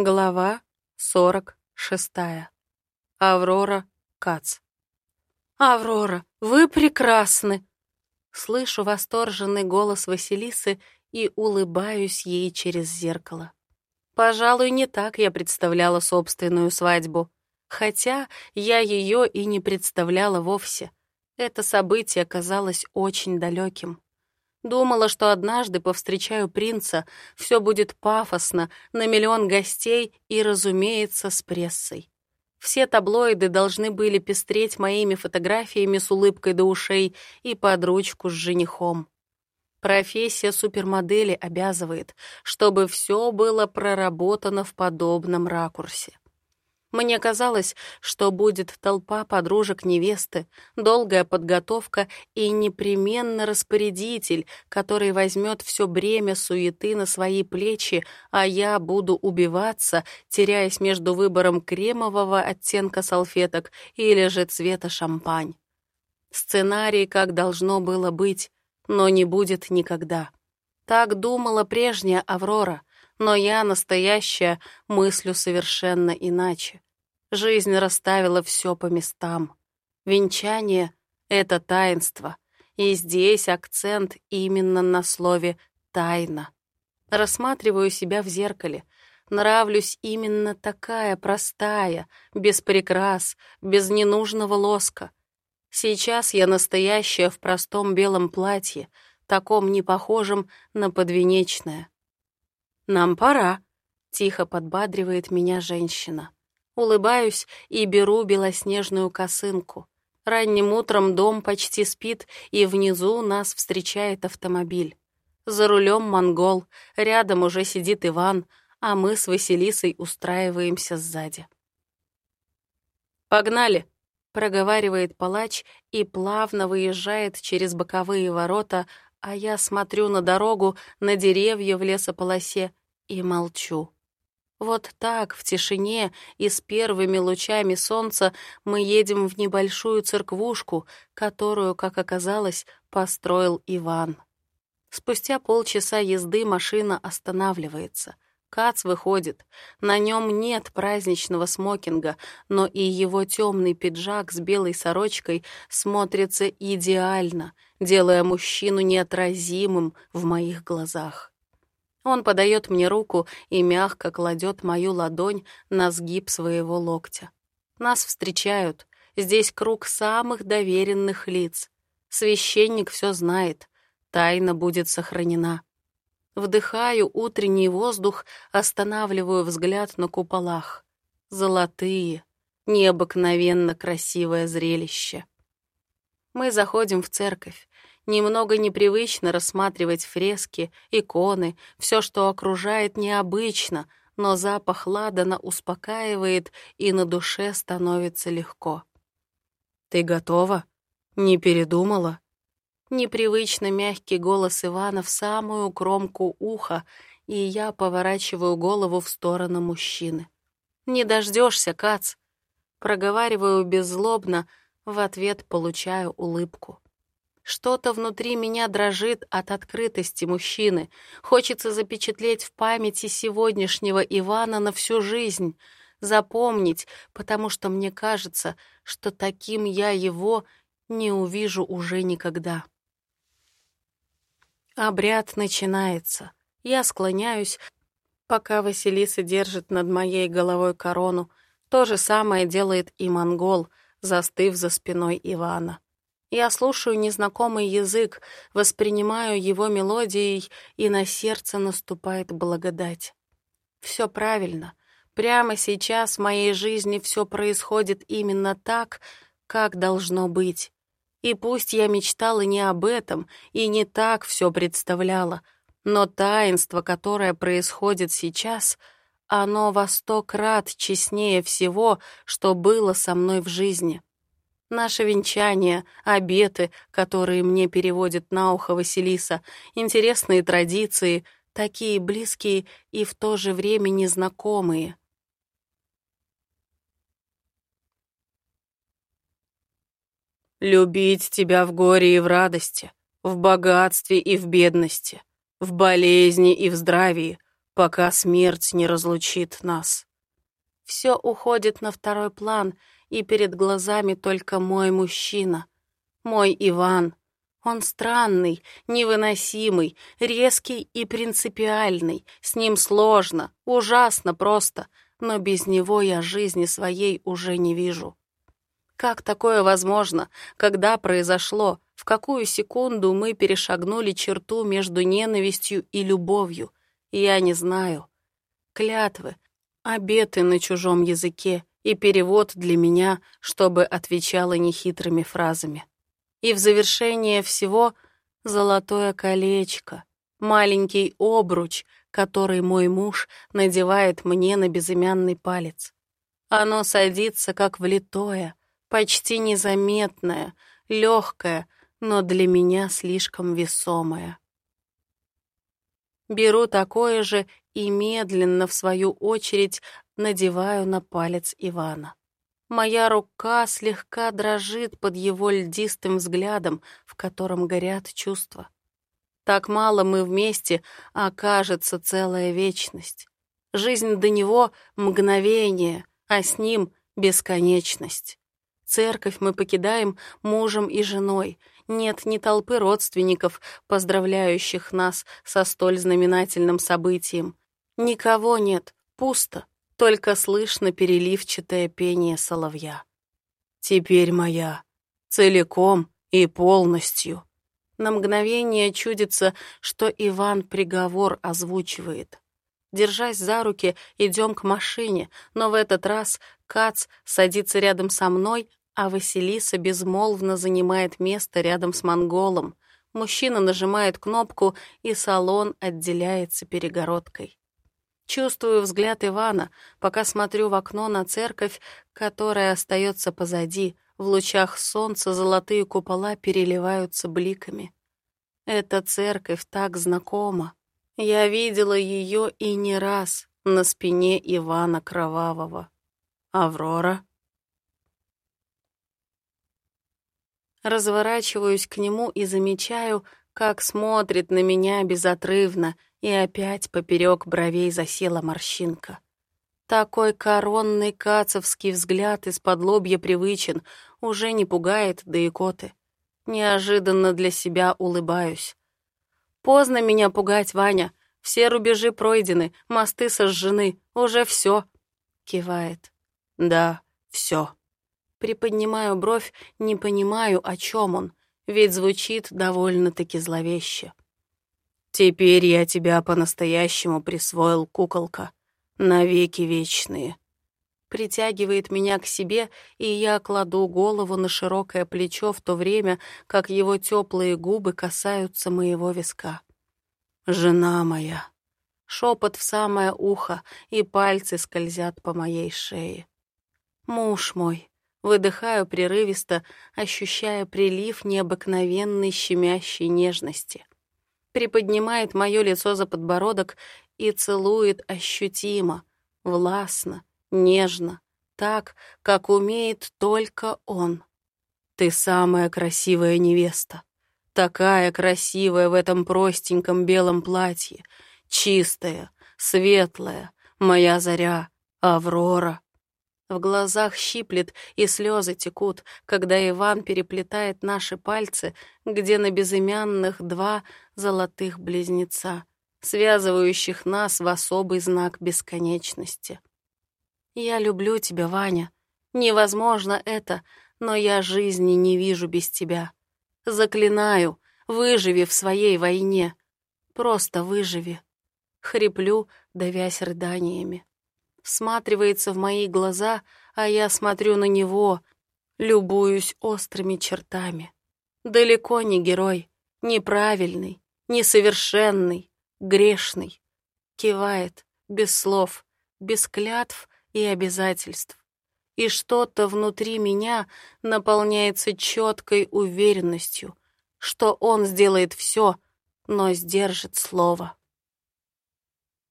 Глава 46. Аврора Кац. «Аврора, вы прекрасны!» Слышу восторженный голос Василисы и улыбаюсь ей через зеркало. Пожалуй, не так я представляла собственную свадьбу. Хотя я ее и не представляла вовсе. Это событие казалось очень далеким. Думала, что однажды повстречаю принца, все будет пафосно, на миллион гостей и, разумеется, с прессой. Все таблоиды должны были пестреть моими фотографиями с улыбкой до ушей и под ручку с женихом. Профессия супермодели обязывает, чтобы все было проработано в подобном ракурсе. Мне казалось, что будет толпа подружек невесты, долгая подготовка и непременно распорядитель, который возьмет все бремя суеты на свои плечи, а я буду убиваться, теряясь между выбором кремового оттенка салфеток или же цвета шампань. Сценарий, как должно было быть, но не будет никогда. Так думала прежняя Аврора, но я, настоящая, мыслю совершенно иначе. Жизнь расставила все по местам. Венчание — это таинство, и здесь акцент именно на слове «тайна». Рассматриваю себя в зеркале. Нравлюсь именно такая простая, без прикрас, без ненужного лоска. Сейчас я настоящая в простом белом платье, таком непохожем на подвенечное. «Нам пора», — тихо подбадривает меня женщина. Улыбаюсь и беру белоснежную косынку. Ранним утром дом почти спит, и внизу нас встречает автомобиль. За рулем монгол, рядом уже сидит Иван, а мы с Василисой устраиваемся сзади. «Погнали!» — проговаривает палач и плавно выезжает через боковые ворота, а я смотрю на дорогу, на деревья в лесополосе и молчу. Вот так, в тишине и с первыми лучами солнца мы едем в небольшую церквушку, которую, как оказалось, построил Иван. Спустя полчаса езды машина останавливается. Кац выходит. На нем нет праздничного смокинга, но и его темный пиджак с белой сорочкой смотрится идеально, делая мужчину неотразимым в моих глазах. Он подает мне руку и мягко кладет мою ладонь на сгиб своего локтя. Нас встречают. Здесь круг самых доверенных лиц. Священник все знает. Тайна будет сохранена. Вдыхаю утренний воздух, останавливаю взгляд на куполах. Золотые, необыкновенно красивое зрелище. Мы заходим в церковь. Немного непривычно рассматривать фрески, иконы, все, что окружает, необычно, но запах ладана успокаивает, и на душе становится легко. «Ты готова? Не передумала?» Непривычно мягкий голос Ивана в самую кромку уха, и я поворачиваю голову в сторону мужчины. «Не дождешься, Кац!» Проговариваю беззлобно, в ответ получаю улыбку. Что-то внутри меня дрожит от открытости мужчины. Хочется запечатлеть в памяти сегодняшнего Ивана на всю жизнь, запомнить, потому что мне кажется, что таким я его не увижу уже никогда. Обряд начинается. Я склоняюсь, пока Василиса держит над моей головой корону. То же самое делает и монгол, застыв за спиной Ивана. Я слушаю незнакомый язык, воспринимаю его мелодией, и на сердце наступает благодать. Все правильно. Прямо сейчас в моей жизни все происходит именно так, как должно быть. И пусть я мечтала не об этом и не так все представляла, но таинство, которое происходит сейчас, оно во сто крат честнее всего, что было со мной в жизни. Наше венчание, обеты, которые мне переводит на ухо Василиса, интересные традиции, такие близкие и в то же время незнакомые. Любить тебя в горе и в радости, в богатстве и в бедности, в болезни и в здравии, пока смерть не разлучит нас. Все уходит на второй план, и перед глазами только мой мужчина, мой Иван. Он странный, невыносимый, резкий и принципиальный. С ним сложно, ужасно просто, но без него я жизни своей уже не вижу. Как такое возможно? Когда произошло? В какую секунду мы перешагнули черту между ненавистью и любовью? Я не знаю. Клятвы, обеты на чужом языке и перевод для меня, чтобы отвечала нехитрыми фразами. И в завершение всего золотое колечко, маленький обруч, который мой муж надевает мне на безымянный палец. Оно садится как влитое, почти незаметное, легкое, но для меня слишком весомое. Беру такое же и медленно, в свою очередь, надеваю на палец Ивана. Моя рука слегка дрожит под его льдистым взглядом, в котором горят чувства. Так мало мы вместе, а кажется целая вечность. Жизнь до него — мгновение, а с ним — бесконечность. Церковь мы покидаем мужем и женой. Нет ни толпы родственников, поздравляющих нас со столь знаменательным событием. Никого нет, пусто, только слышно переливчатое пение соловья. «Теперь моя, целиком и полностью». На мгновение чудится, что Иван приговор озвучивает. Держась за руки, идем к машине, но в этот раз Кац садится рядом со мной, а Василиса безмолвно занимает место рядом с монголом. Мужчина нажимает кнопку, и салон отделяется перегородкой. Чувствую взгляд Ивана, пока смотрю в окно на церковь, которая остается позади. В лучах солнца золотые купола переливаются бликами. Эта церковь так знакома. Я видела ее и не раз на спине Ивана Кровавого. Аврора. Разворачиваюсь к нему и замечаю, как смотрит на меня безотрывно — и опять поперек бровей засела морщинка. Такой коронный кацовский взгляд из-под лобья привычен, уже не пугает, да и коты. Неожиданно для себя улыбаюсь. Поздно меня пугать, Ваня. Все рубежи пройдены, мосты сожжены, уже все. Кивает. Да, все. Приподнимаю бровь, не понимаю, о чем он, ведь звучит довольно-таки зловеще. Теперь я тебя по-настоящему присвоил, куколка. Навеки вечные. Притягивает меня к себе, и я кладу голову на широкое плечо в то время, как его теплые губы касаются моего виска. «Жена моя!» Шепот в самое ухо, и пальцы скользят по моей шее. «Муж мой!» Выдыхаю прерывисто, ощущая прилив необыкновенной щемящей нежности приподнимает мое лицо за подбородок и целует ощутимо, властно, нежно, так, как умеет только он. Ты самая красивая невеста, такая красивая в этом простеньком белом платье, чистая, светлая, моя заря, Аврора. В глазах щиплет, и слезы текут, когда Иван переплетает наши пальцы, где на безымянных два золотых близнеца, связывающих нас в особый знак бесконечности. «Я люблю тебя, Ваня. Невозможно это, но я жизни не вижу без тебя. Заклинаю, выживи в своей войне. Просто выживи». Хриплю, давясь рыданиями всматривается в мои глаза, а я смотрю на него, любуюсь острыми чертами. Далеко не герой, неправильный, несовершенный, грешный. Кивает, без слов, без клятв и обязательств. И что-то внутри меня наполняется четкой уверенностью, что он сделает все, но сдержит слово.